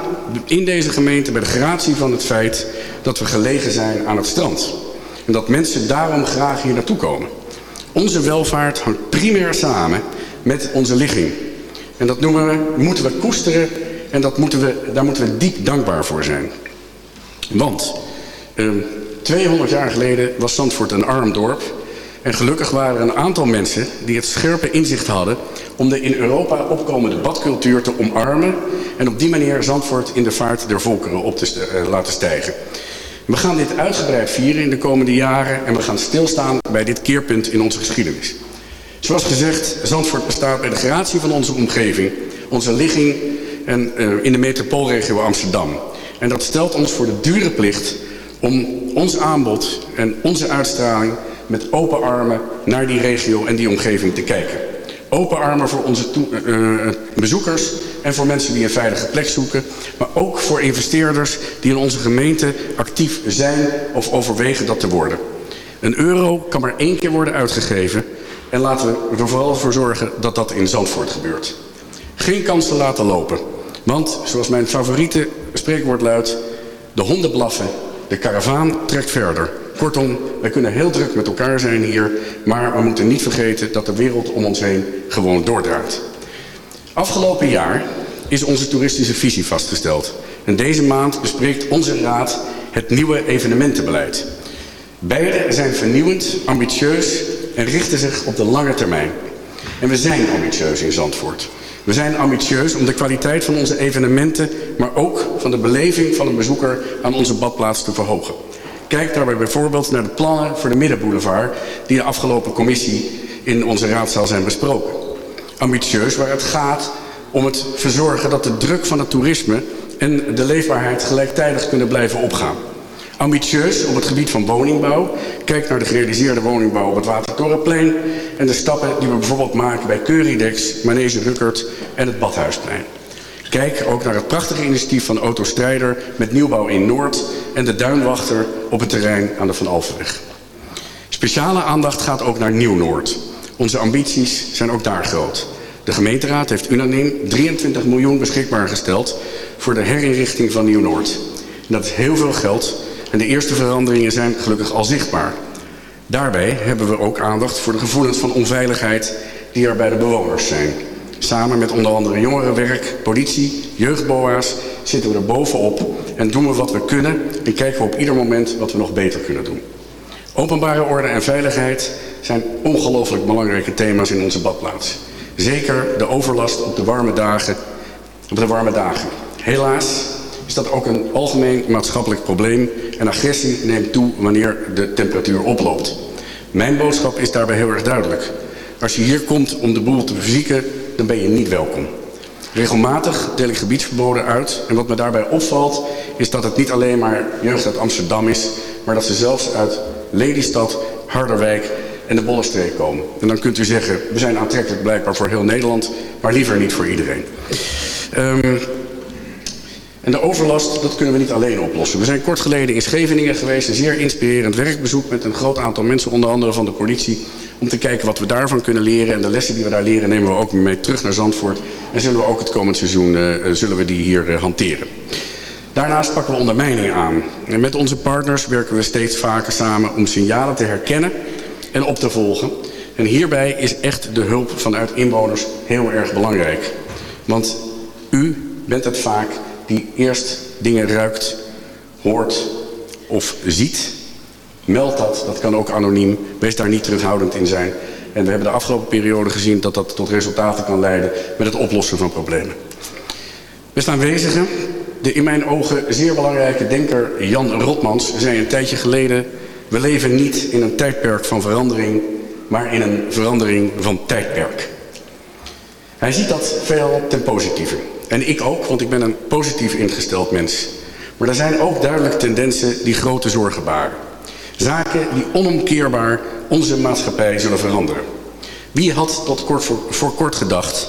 in deze gemeente bij de gratie van het feit... dat we gelegen zijn aan het strand. En dat mensen daarom graag hier naartoe komen. Onze welvaart hangt primair samen met onze ligging. En dat noemen we, moeten we koesteren en dat moeten we, daar moeten we diep dankbaar voor zijn. Want eh, 200 jaar geleden was Zandvoort een arm dorp. En gelukkig waren er een aantal mensen die het scherpe inzicht hadden... om de in Europa opkomende badcultuur te omarmen... en op die manier Zandvoort in de vaart der volkeren op te uh, laten stijgen. We gaan dit uitgebreid vieren in de komende jaren... en we gaan stilstaan bij dit keerpunt in onze geschiedenis. Zoals gezegd, Zandvoort bestaat bij de gratie van onze omgeving, onze ligging en, uh, in de metropoolregio Amsterdam. En dat stelt ons voor de dure plicht om ons aanbod en onze uitstraling met open armen naar die regio en die omgeving te kijken. Open armen voor onze uh, bezoekers en voor mensen die een veilige plek zoeken. Maar ook voor investeerders die in onze gemeente actief zijn of overwegen dat te worden. Een euro kan maar één keer worden uitgegeven en laten we er vooral voor zorgen dat dat in Zandvoort gebeurt. Geen kansen laten lopen. Want, zoals mijn favoriete spreekwoord luidt... de honden blaffen, de karavaan trekt verder. Kortom, wij kunnen heel druk met elkaar zijn hier... maar we moeten niet vergeten dat de wereld om ons heen gewoon doordraait. Afgelopen jaar is onze toeristische visie vastgesteld. En deze maand bespreekt onze raad het nieuwe evenementenbeleid. Beide zijn vernieuwend, ambitieus en richten zich op de lange termijn. En we zijn ambitieus in Zandvoort. We zijn ambitieus om de kwaliteit van onze evenementen, maar ook van de beleving van een bezoeker aan onze badplaats te verhogen. Kijk daarbij bijvoorbeeld naar de plannen voor de Middenboulevard die de afgelopen commissie in onze raadzaal zijn besproken. Ambitieus waar het gaat om het verzorgen dat de druk van het toerisme en de leefbaarheid gelijktijdig kunnen blijven opgaan. Ambitieus op het gebied van woningbouw. Kijk naar de gerealiseerde woningbouw op het Watertorenplein en de stappen die we bijvoorbeeld maken bij Keuridex, Manege Ruckert en het Badhuisplein. Kijk ook naar het prachtige initiatief van Autostrijder met nieuwbouw in Noord en de duinwachter op het terrein aan de Van Alphenweg. Speciale aandacht gaat ook naar Nieuw-Noord. Onze ambities zijn ook daar groot. De gemeenteraad heeft unaniem 23 miljoen beschikbaar gesteld voor de herinrichting van Nieuw-Noord. Dat is heel veel geld en de eerste veranderingen zijn gelukkig al zichtbaar. Daarbij hebben we ook aandacht voor de gevoelens van onveiligheid die er bij de bewoners zijn. Samen met onder andere jongerenwerk, politie, jeugdboa's zitten we er bovenop en doen we wat we kunnen en kijken we op ieder moment wat we nog beter kunnen doen. Openbare orde en veiligheid zijn ongelooflijk belangrijke thema's in onze badplaats. Zeker de overlast op de warme dagen. Op de warme dagen. Helaas is dat ook een algemeen maatschappelijk probleem en agressie neemt toe wanneer de temperatuur oploopt. Mijn boodschap is daarbij heel erg duidelijk. Als je hier komt om de boel te verzieken, dan ben je niet welkom. Regelmatig deel ik gebiedsverboden uit en wat me daarbij opvalt is dat het niet alleen maar jeugd uit Amsterdam is, maar dat ze zelfs uit Lelystad, Harderwijk en de Bollenstreek komen. En dan kunt u zeggen, we zijn aantrekkelijk blijkbaar voor heel Nederland, maar liever niet voor iedereen. Um, en de overlast, dat kunnen we niet alleen oplossen. We zijn kort geleden in Scheveningen geweest, een zeer inspirerend werkbezoek met een groot aantal mensen, onder andere van de politie, om te kijken wat we daarvan kunnen leren. En de lessen die we daar leren nemen we ook mee terug naar Zandvoort. En zullen we ook het komend seizoen uh, zullen we die hier uh, hanteren. Daarnaast pakken we ondermijning aan. En met onze partners werken we steeds vaker samen om signalen te herkennen en op te volgen. En hierbij is echt de hulp vanuit inwoners heel erg belangrijk. Want u bent het vaak die eerst dingen ruikt, hoort of ziet. Meld dat, dat kan ook anoniem. Wees daar niet terughoudend in zijn. En we hebben de afgelopen periode gezien dat dat tot resultaten kan leiden met het oplossen van problemen. Beste aanwezigen, de in mijn ogen zeer belangrijke denker Jan Rotmans zei een tijdje geleden... we leven niet in een tijdperk van verandering, maar in een verandering van tijdperk. Hij ziet dat veel ten positieve. En ik ook, want ik ben een positief ingesteld mens. Maar er zijn ook duidelijk tendensen die grote zorgen baren. Zaken die onomkeerbaar onze maatschappij zullen veranderen. Wie had tot kort voor, kort gedacht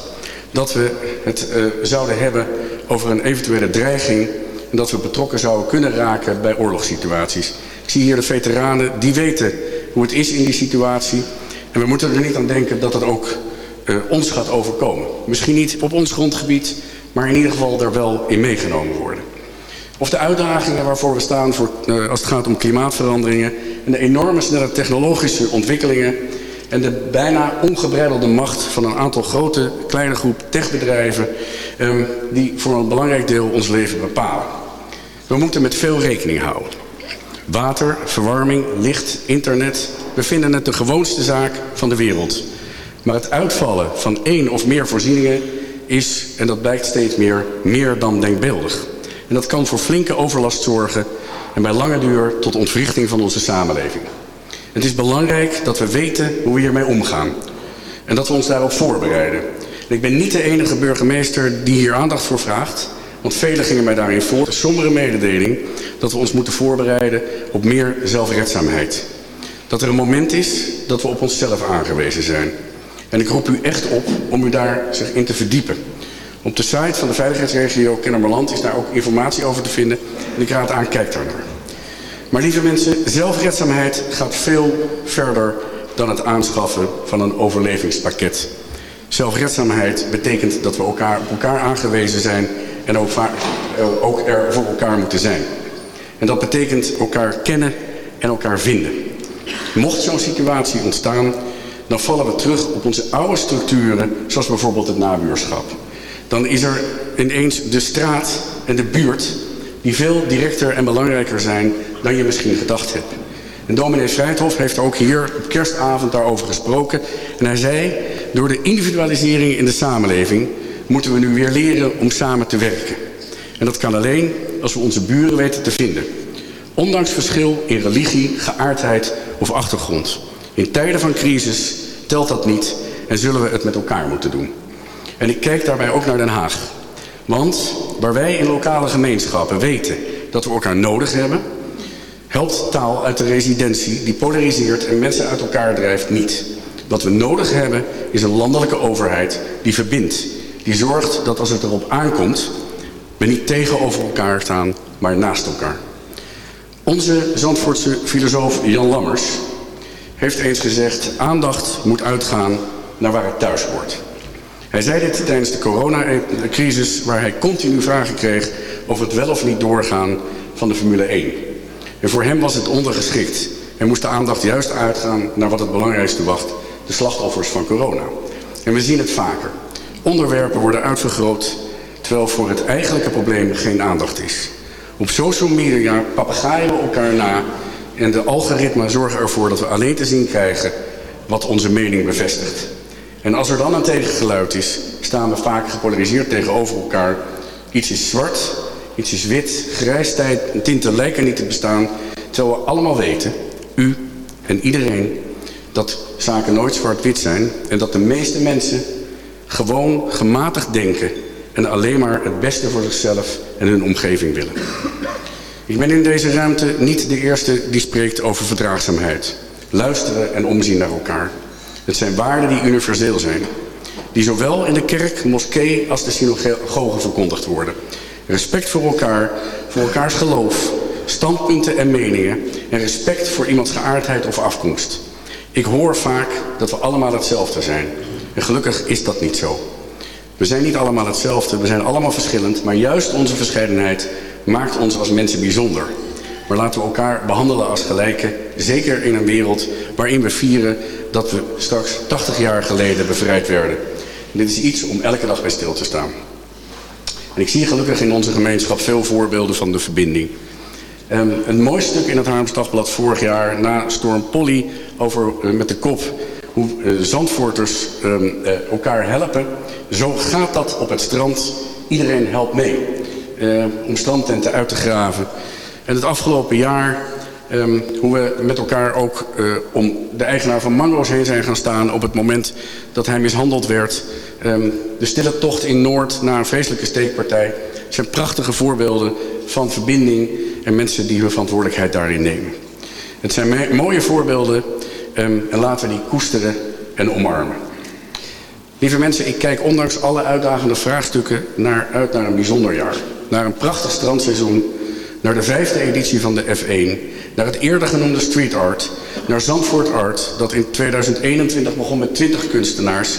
dat we het uh, zouden hebben over een eventuele dreiging... en dat we betrokken zouden kunnen raken bij oorlogssituaties. Ik zie hier de veteranen, die weten hoe het is in die situatie. En we moeten er niet aan denken dat het ook uh, ons gaat overkomen. Misschien niet op ons grondgebied, maar in ieder geval er wel in meegenomen worden. Of de uitdagingen waarvoor we staan voor, uh, als het gaat om klimaatveranderingen en de enorme snelle technologische ontwikkelingen en de bijna ongebreidelde macht van een aantal grote, kleine groep techbedrijven um, die voor een belangrijk deel ons leven bepalen. We moeten met veel rekening houden. Water, verwarming, licht, internet, we vinden het de gewoonste zaak van de wereld. Maar het uitvallen van één of meer voorzieningen is, en dat blijkt steeds meer, meer dan denkbeeldig. En dat kan voor flinke overlast zorgen en bij lange duur tot ontwrichting van onze samenleving. Het is belangrijk dat we weten hoe we hiermee omgaan. En dat we ons daarop voorbereiden. En ik ben niet de enige burgemeester die hier aandacht voor vraagt. Want velen gingen mij daarin voor. De sombere mededeling dat we ons moeten voorbereiden op meer zelfredzaamheid. Dat er een moment is dat we op onszelf aangewezen zijn. En ik roep u echt op om u daar zich in te verdiepen. Op de site van de veiligheidsregio Kennemerland is daar ook informatie over te vinden. En ik raad aan, kijk daar naar. Maar lieve mensen, zelfredzaamheid gaat veel verder dan het aanschaffen van een overlevingspakket. Zelfredzaamheid betekent dat we elkaar, op elkaar aangewezen zijn en ook, vaak, ook er voor elkaar moeten zijn. En dat betekent elkaar kennen en elkaar vinden. Mocht zo'n situatie ontstaan, dan vallen we terug op onze oude structuren, zoals bijvoorbeeld het nabuurschap. Dan is er ineens de straat en de buurt die veel directer en belangrijker zijn dan je misschien gedacht hebt. En dominee Vrijthof heeft ook hier op kerstavond daarover gesproken. En hij zei, door de individualisering in de samenleving moeten we nu weer leren om samen te werken. En dat kan alleen als we onze buren weten te vinden. Ondanks verschil in religie, geaardheid of achtergrond. In tijden van crisis telt dat niet en zullen we het met elkaar moeten doen. En ik kijk daarbij ook naar Den Haag. Want waar wij in lokale gemeenschappen weten dat we elkaar nodig hebben, helpt taal uit de residentie die polariseert en mensen uit elkaar drijft niet. Wat we nodig hebben is een landelijke overheid die verbindt. Die zorgt dat als het erop aankomt, we niet tegenover elkaar staan, maar naast elkaar. Onze Zandvoortse filosoof Jan Lammers heeft eens gezegd... aandacht moet uitgaan naar waar het thuis hoort. Hij zei dit tijdens de coronacrisis... waar hij continu vragen kreeg over het wel of niet doorgaan van de Formule 1. En voor hem was het ondergeschikt. En moest de aandacht juist uitgaan naar wat het belangrijkste wacht... de slachtoffers van corona. En we zien het vaker. Onderwerpen worden uitvergroot... terwijl voor het eigenlijke probleem geen aandacht is. Op social media papegaaien we elkaar na... en de algoritmen zorgen ervoor dat we alleen te zien krijgen... wat onze mening bevestigt. En als er dan een tegengeluid is, staan we vaak gepolariseerd tegenover elkaar. Iets is zwart, iets is wit, grijs tinten lijken niet te bestaan... terwijl we allemaal weten, u en iedereen, dat zaken nooit zwart-wit zijn... en dat de meeste mensen gewoon gematigd denken... en alleen maar het beste voor zichzelf en hun omgeving willen. Ik ben in deze ruimte niet de eerste die spreekt over verdraagzaamheid. Luisteren en omzien naar elkaar. Het zijn waarden die universeel zijn. Die zowel in de kerk, moskee als de synagoge verkondigd worden. Respect voor elkaar, voor elkaars geloof, standpunten en meningen. En respect voor iemands geaardheid of afkomst. Ik hoor vaak dat we allemaal hetzelfde zijn. En gelukkig is dat niet zo. We zijn niet allemaal hetzelfde, we zijn allemaal verschillend. Maar juist onze verscheidenheid maakt ons als mensen bijzonder. Maar laten we elkaar behandelen als gelijken. Zeker in een wereld waarin we vieren dat we straks 80 jaar geleden bevrijd werden. En dit is iets om elke dag bij stil te staan. En ik zie gelukkig in onze gemeenschap veel voorbeelden van de verbinding. Um, een mooi stuk in het Haarlemsdagblad vorig jaar na Storm Polly over, uh, met de kop hoe uh, Zandvoorters um, uh, elkaar helpen. Zo gaat dat op het strand. Iedereen helpt mee om strandtenten uit te graven. En het afgelopen jaar um, hoe we met elkaar ook om de eigenaar van Mango's heen zijn gaan staan... op het moment dat hij mishandeld werd. Um, de stille tocht in Noord na een vreselijke steekpartij. Zijn prachtige voorbeelden van verbinding en mensen die hun verantwoordelijkheid daarin nemen. Het zijn mooie voorbeelden um, en laten we die koesteren en omarmen. Lieve mensen, ik kijk ondanks alle uitdagende vraagstukken naar, uit naar een bijzonder jaar. Naar een prachtig strandseizoen, naar de vijfde editie van de F1 naar het eerder genoemde street art, naar Zandvoort Art, dat in 2021 begon met 20 kunstenaars.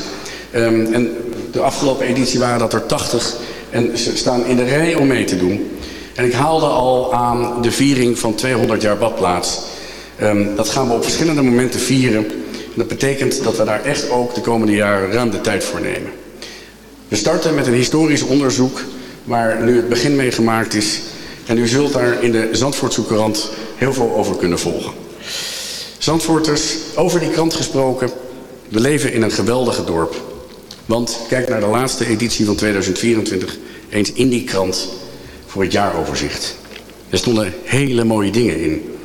Um, en de afgelopen editie waren dat er 80 en ze staan in de rij om mee te doen. En ik haalde al aan de viering van 200 jaar badplaats. Um, dat gaan we op verschillende momenten vieren. En dat betekent dat we daar echt ook de komende jaren ruim de tijd voor nemen. We starten met een historisch onderzoek waar nu het begin mee gemaakt is. En u zult daar in de Zandvoortse Courant heel veel over kunnen volgen. Zandvoorters, over die krant gesproken, we leven in een geweldige dorp. Want kijk naar de laatste editie van 2024 eens in die krant voor het jaaroverzicht. Er stonden hele mooie dingen in.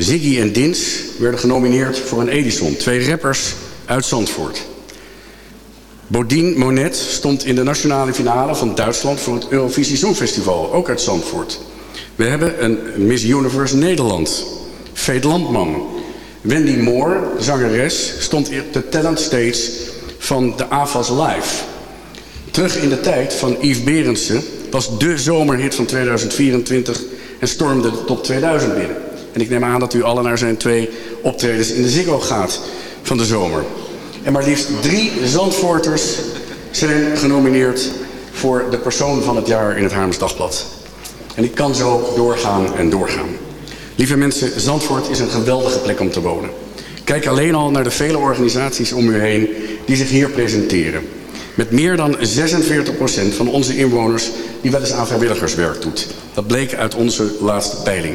Ziggy en Dins werden genomineerd voor een Edison. Twee rappers uit Zandvoort. Bodine Monet stond in de nationale finale van Duitsland voor het Eurovisie Songfestival, ook uit Zandvoort. We hebben een Miss Universe Nederland, Veet Landman. Wendy Moore, zangeres, stond op de talent stage van de AFAS Live. Terug in de tijd van Yves Berendsen was de zomerhit van 2024 en stormde de top 2000 binnen. En ik neem aan dat u allen naar zijn twee optredens in de Ziggo gaat van de zomer. En maar liefst drie Zandvoorters zijn genomineerd voor de persoon van het jaar in het Haarlems Dagblad. En ik kan zo doorgaan en doorgaan. Lieve mensen, Zandvoort is een geweldige plek om te wonen. Kijk alleen al naar de vele organisaties om u heen die zich hier presenteren. Met meer dan 46% van onze inwoners die wel eens aan vrijwilligerswerk doet. Dat bleek uit onze laatste peiling.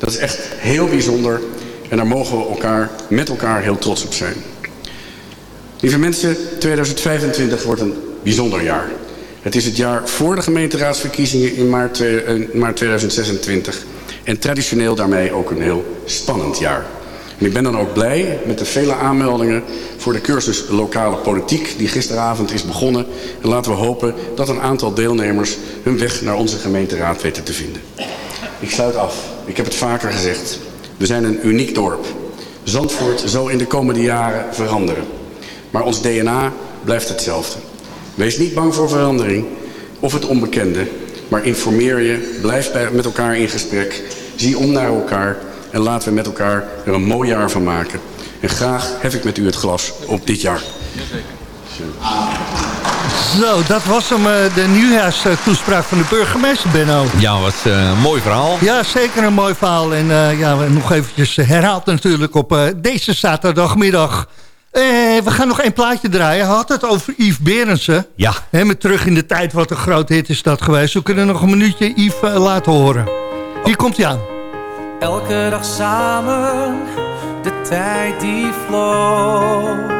Dat is echt heel bijzonder en daar mogen we elkaar, met elkaar heel trots op zijn. Lieve mensen, 2025 wordt een bijzonder jaar. Het is het jaar voor de gemeenteraadsverkiezingen in maart, twee- eh, maart 2026. En traditioneel daarmee ook een heel spannend jaar. En ik ben dan ook blij met de vele aanmeldingen voor de cursus Lokale Politiek die gisteravond is begonnen. En laten we hopen dat een aantal deelnemers hun weg naar onze gemeenteraad weten te vinden. Ik sluit af. Ik heb het vaker gezegd. We zijn een uniek dorp. Zandvoort zal in de komende jaren veranderen. Maar ons DNA blijft hetzelfde. Wees niet bang voor verandering of het onbekende. Maar informeer je, blijf bij- met elkaar in gesprek. Zie om naar elkaar en laten we met elkaar er een mooi jaar van maken. En graag hef ik met u het glas op dit jaar. Zo, dat was hem, eh, de nieuwjaarstoespraak van de burgemeester, Benno. Ja, wat eh, een mooi verhaal. Ja, zeker een mooi verhaal. En eh, ja, nog eventjes herhaald natuurlijk op eh, deze zaterdagmiddag. Eh, we gaan nog één plaatje draaien. Hij had het over Yves Berendsen. Ja. Hè, met terug in de tijd, wat een groot hit is dat geweest. We kunnen nog een minuutje Yves laten horen. Hier komt hij aan. Elke dag samen, de tijd die vloog.